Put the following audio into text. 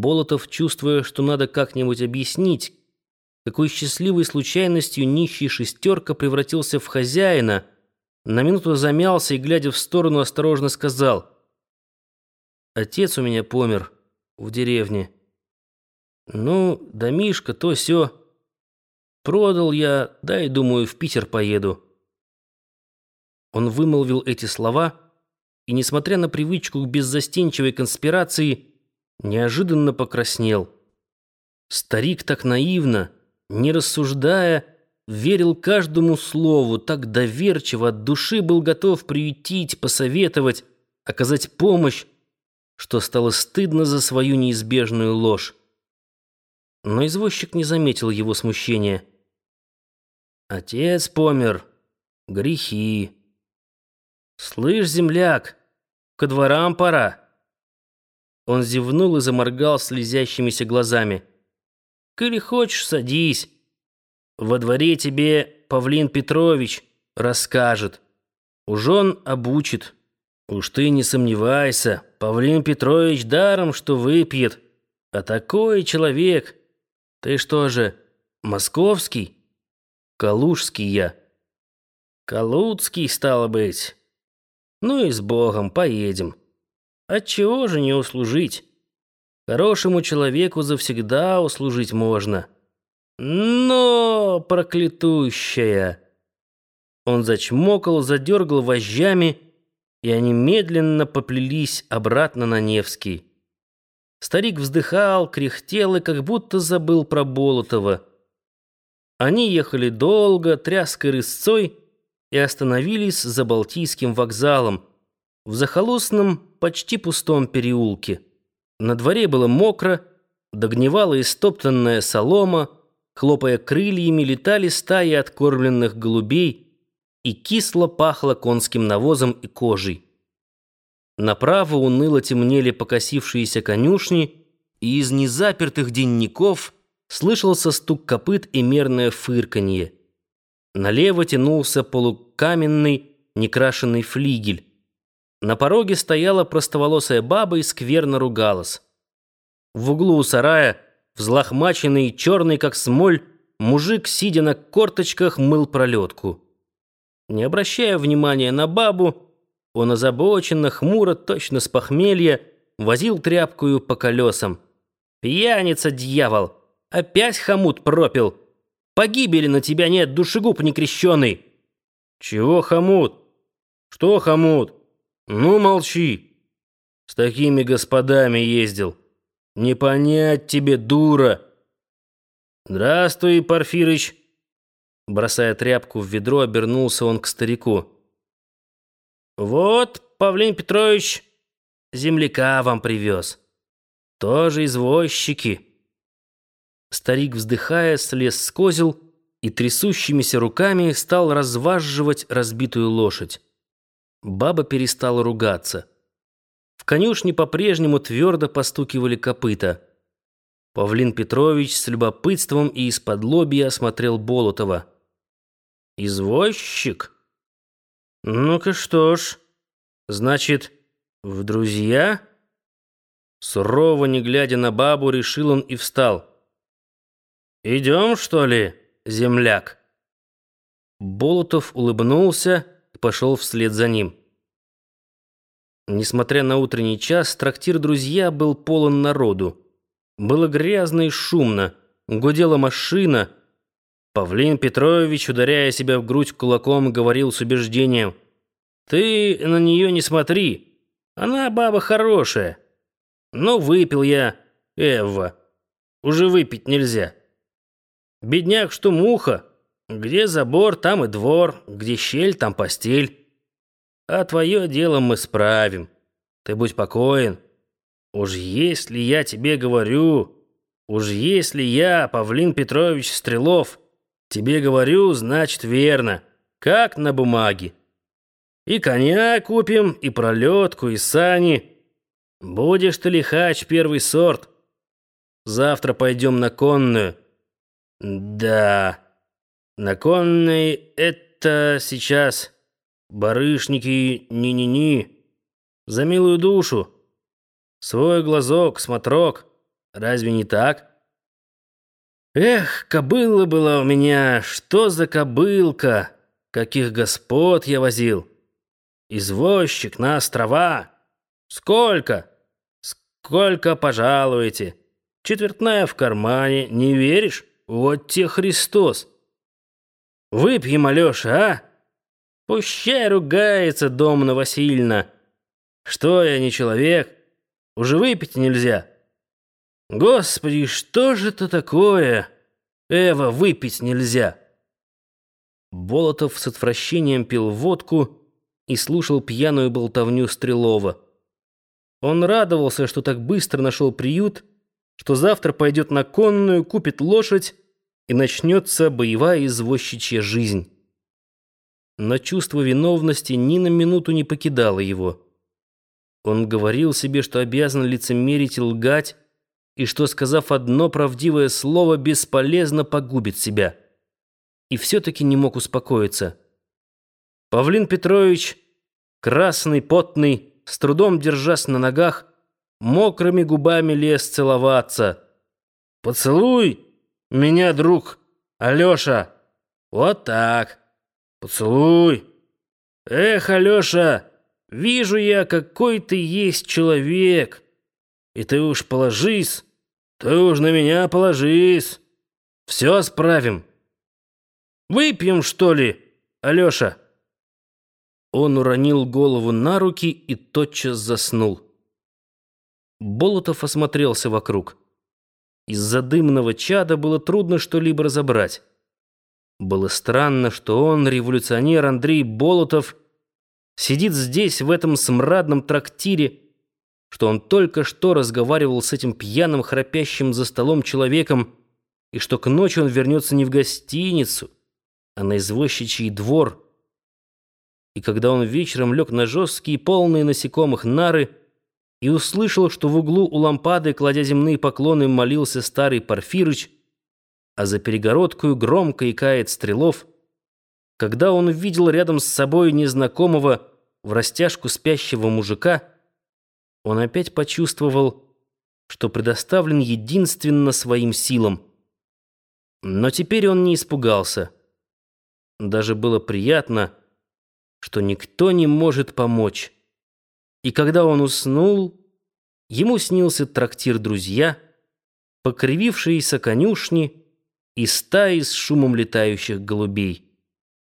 Болотов, чувствуя, что надо как-нибудь объяснить, какой счастливой случайностью нищий шестерка превратился в хозяина, на минуту замялся и, глядя в сторону, осторожно сказал. «Отец у меня помер в деревне. Ну, домишко, то все. Продал я, да и, думаю, в Питер поеду». Он вымолвил эти слова и, несмотря на привычку к беззастенчивой конспирации, неожиданно покраснел. Старик так наивно, не рассуждая, верил каждому слову, так доверчиво, от души был готов приютить, посоветовать, оказать помощь, что стало стыдно за свою неизбежную ложь. Но извозчик не заметил его смущения. «Отец помер. Грехи. Слышь, земляк, ко дворам пора». Он зевнул и заморгал слезящимися глазами. «Коли хочешь, садись. Во дворе тебе Павлин Петрович расскажет. Уж он обучит. Уж ты не сомневайся, Павлин Петрович даром, что выпьет. А такой человек. Ты что же, московский? Калужский я. Калуцкий, стало быть. Ну и с Богом, поедем. Отчего же не услужить? Хорошему человеку завсегда услужить можно. Но, проклятущая! Он зачмокал, задергал вожжами, и они медленно поплелись обратно на Невский. Старик вздыхал, кряхтел и как будто забыл про Болотова. Они ехали долго, тряской рысцой, и остановились за Балтийским вокзалом, в захолустном, почти пустом переулке. На дворе было мокро, догнивала истоптанная солома, хлопая крыльями, летали стаи откормленных голубей, и кисло пахло конским навозом и кожей. Направо уныло темнели покосившиеся конюшни, и из незапертых денников слышался стук копыт и мерное фырканье. Налево тянулся полукаменный, некрашенный флигель. На пороге стояла простоволосая баба и скверно ругалась. В углу у сарая, взлохмаченный, черный как смоль, мужик, сидя на корточках, мыл пролетку. Не обращая внимания на бабу, он озабоченно, хмуро, точно с похмелья, возил тряпкую по колесам. «Пьяница, дьявол! Опять хомут пропил! Погибели на тебя нет, душегуб некрещеный!» «Чего хомут? Что хомут?» «Ну, молчи. С такими господами ездил. Не понять тебе, дура!» «Здравствуй, Порфирыч!» Бросая тряпку в ведро, обернулся он к старику. «Вот, Павлин Петрович, земляка вам привез. Тоже извозчики». Старик, вздыхая, слез с козел и трясущимися руками стал разваживать разбитую лошадь. Баба перестала ругаться. В конюшне по-прежнему твердо постукивали копыта. Павлин Петрович с любопытством и из-под лобья осмотрел Болотова. «Извозчик? Ну-ка что ж, значит, в друзья?» Сурово, не глядя на бабу, решил он и встал. «Идем, что ли, земляк?» Болотов улыбнулся пошел вслед за ним. Несмотря на утренний час, трактир «Друзья» был полон народу. Было грязно и шумно, гудела машина. Павлин Петрович, ударяя себя в грудь кулаком, говорил с убеждением. «Ты на нее не смотри, она баба хорошая. Но выпил я, Эва, уже выпить нельзя. Бедняк, что муха». Где забор, там и двор, где щель, там постель. А твое дело мы справим. Ты будь покоен. Уж если я тебе говорю, уж если я, Павлин Петрович Стрелов, тебе говорю, значит верно, как на бумаге. И коня купим, и пролетку, и сани. Будешь ты лихач первый сорт. Завтра пойдем на конную. Да... На конной это сейчас барышники ни-ни-ни. За милую душу. Свой глазок, смотрок. Разве не так? Эх, кобыла была у меня, что за кобылка? Каких господ я возил? Извозчик на острова. Сколько? Сколько пожалуете? Четвертная в кармане, не веришь? Вот те Христос. Выпьем, Алёша, а? Пущай ругается Домна Васильевна. Что я не человек? Уже выпить нельзя. Господи, что же это такое? Эва, выпить нельзя. Болотов с отвращением пил водку и слушал пьяную болтовню Стрелова. Он радовался, что так быстро нашел приют, что завтра пойдет на конную, купит лошадь и начнется боевая извозчичья жизнь. Но чувство виновности ни на минуту не покидало его. Он говорил себе, что обязан лицемерить и лгать, и что, сказав одно правдивое слово, бесполезно погубит себя. И все-таки не мог успокоиться. Павлин Петрович, красный, потный, с трудом держась на ногах, мокрыми губами лез целоваться. «Поцелуй меня, друг, Алеша! Вот так! Поцелуй! Эх, Алеша, вижу я, какой ты есть человек! И ты уж положись, ты уж на меня положись! Все справим! Выпьем, что ли, Алеша?» Он уронил голову на руки и тотчас заснул. Болотов осмотрелся вокруг. Из-за дымного чада было трудно что-либо разобрать. Было странно, что он, революционер Андрей Болотов, сидит здесь, в этом смрадном трактире, что он только что разговаривал с этим пьяным, храпящим за столом человеком, и что к ночи он вернется не в гостиницу, а на извозчичий двор, и когда он вечером лег на жесткие, полные насекомых нары и услышал, что в углу у лампады, кладя земные поклоны, молился старый Порфирыч, а за перегородкою громко икает Стрелов, когда он увидел рядом с собой незнакомого в растяжку спящего мужика, он опять почувствовал, что предоставлен единственно своим силам. Но теперь он не испугался. Даже было приятно, что никто не может помочь. И когда он уснул, ему снился трактир друзья, покривившиеся конюшни и стаи с шумом летающих голубей.